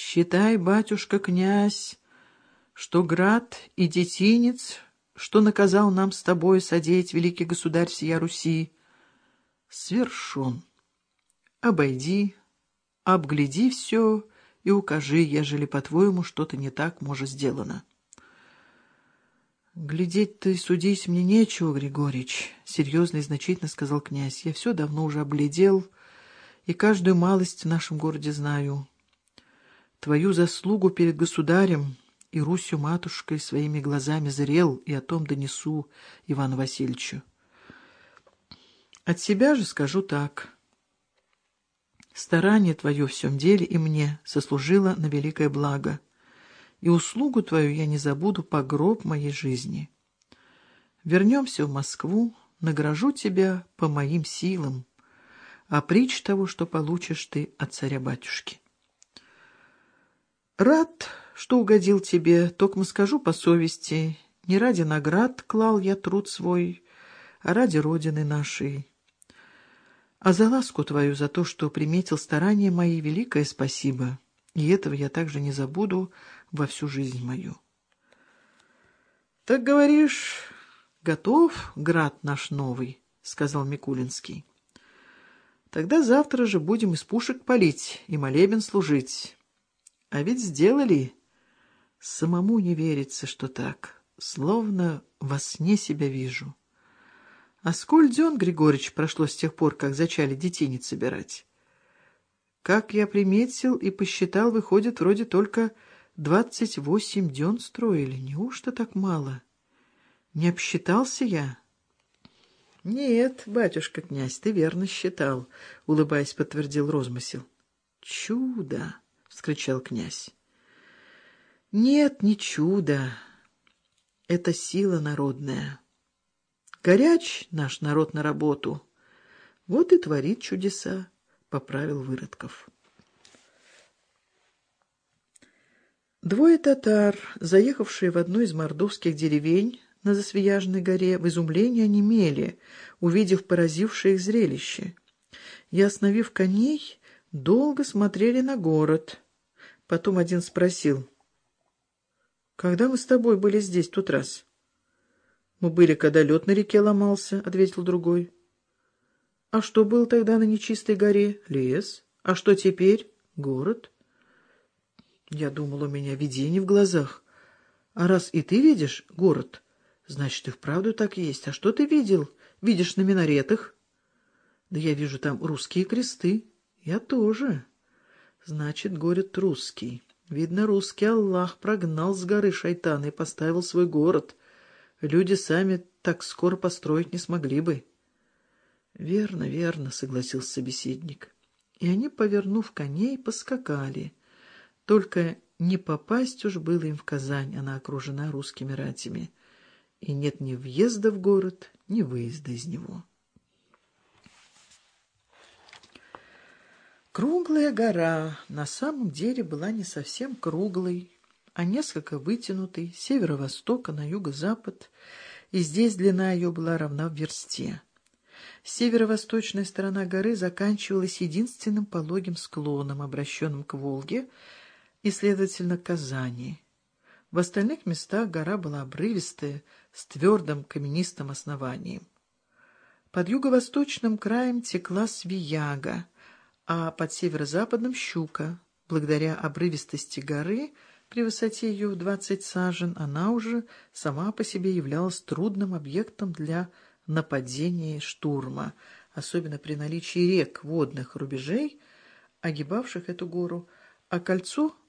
Считай, батюшка князь, что град и детинец, что наказал нам с тобой содеять великий государь сия Руси, свершен. Обойди, обгляди все и укажи, ежели, по-твоему, что-то не так, может, сделано. «Глядеть-то и судить мне нечего, Григорич», — серьезно и значительно сказал князь. «Я все давно уже обледел и каждую малость в нашем городе знаю. Твою заслугу перед государем и Русью матушкой своими глазами зрел, и о том донесу Ивану Васильевичу. От себя же скажу так. Старание твое в всем деле и мне сослужило на великое благо» и услугу твою я не забуду по гроб моей жизни. Вернемся в Москву, награжу тебя по моим силам, а притч того, что получишь ты от царя-батюшки. Рад, что угодил тебе, токмо скажу по совести, не ради наград клал я труд свой, а ради родины нашей. А за ласку твою, за то, что приметил старания мои, великое спасибо, и этого я также не забуду, во всю жизнь мою. — Так говоришь, готов град наш новый, — сказал Микулинский. — Тогда завтра же будем из пушек палить и молебен служить. А ведь сделали. Самому не верится, что так, словно во сне себя вижу. А сколь дён, Григорьевич, прошло с тех пор, как зачали детинец собирать? Как я приметил и посчитал, выходит, вроде только Двадцать восемь дён строили. Неужто так мало? Не обсчитался я? — Нет, батюшка князь, ты верно считал, — улыбаясь, подтвердил розмысел. — Чудо! — вскричал князь. — Нет, не чудо. Это сила народная. Горяч наш народ на работу. Вот и творит чудеса, — поправил Выродков. Двое татар, заехавшие в одну из мордовских деревень на Засвияжной горе, в изумлении онемели, увидев поразившее их зрелище. И, остановив коней, долго смотрели на город. Потом один спросил, «Когда мы с тобой были здесь тот раз?» «Мы были, когда лед на реке ломался», — ответил другой. «А что было тогда на нечистой горе? Лес. А что теперь? Город». Я думал, у меня видение в глазах. А раз и ты видишь город, значит, и вправду так есть. А что ты видел? Видишь на минаретах? Да я вижу там русские кресты. Я тоже. Значит, город русский. Видно, русский Аллах прогнал с горы шайтана и поставил свой город. Люди сами так скоро построить не смогли бы. Верно, верно, согласился собеседник. И они, повернув коней, поскакали — только не попасть уж было им в Казань, она окружена русскими ратями, и нет ни въезда в город, ни выезда из него. Круглая гора на самом деле была не совсем круглой, а несколько вытянутой с северо-востока на юго-запад, и здесь длина ее была равна в версте. Северо-восточная сторона горы заканчивалась единственным пологим склоном, обращенным к Волге, и, следовательно, Казани. В остальных местах гора была обрывистая, с твердым каменистым основанием. Под юго-восточным краем текла Свияга, а под северо-западным — Щука. Благодаря обрывистости горы, при высоте ее в двадцать сажен, она уже сама по себе являлась трудным объектом для нападения штурма, особенно при наличии рек, водных рубежей, огибавших эту гору, а кольцо —